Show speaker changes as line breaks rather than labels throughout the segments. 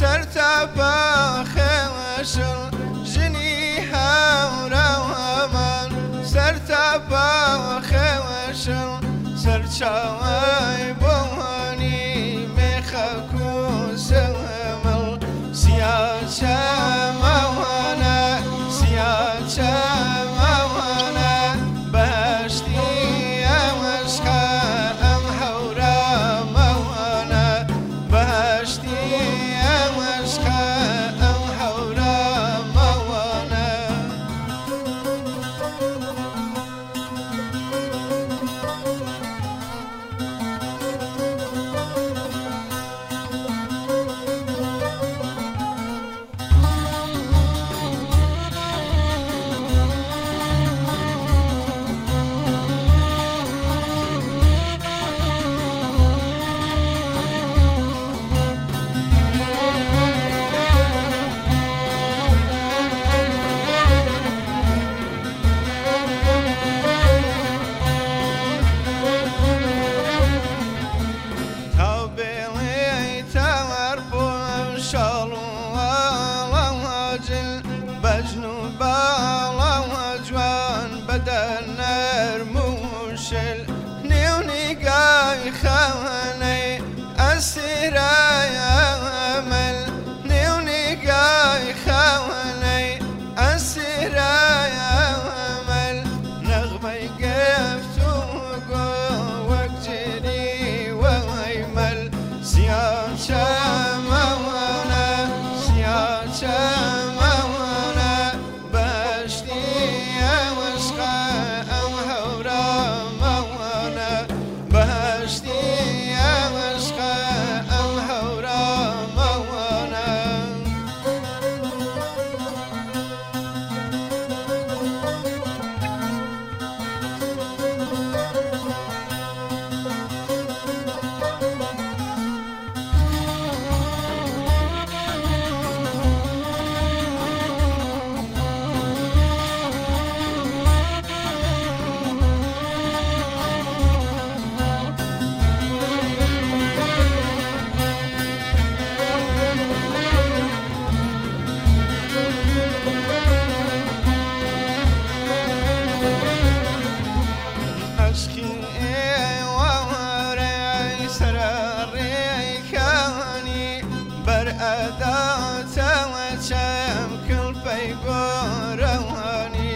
سرت بخشر جنيها ورومان سرت بخشر سرت ئەدا چەڵە چەم کڵپەی گۆرەوانی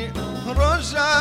ڕۆژە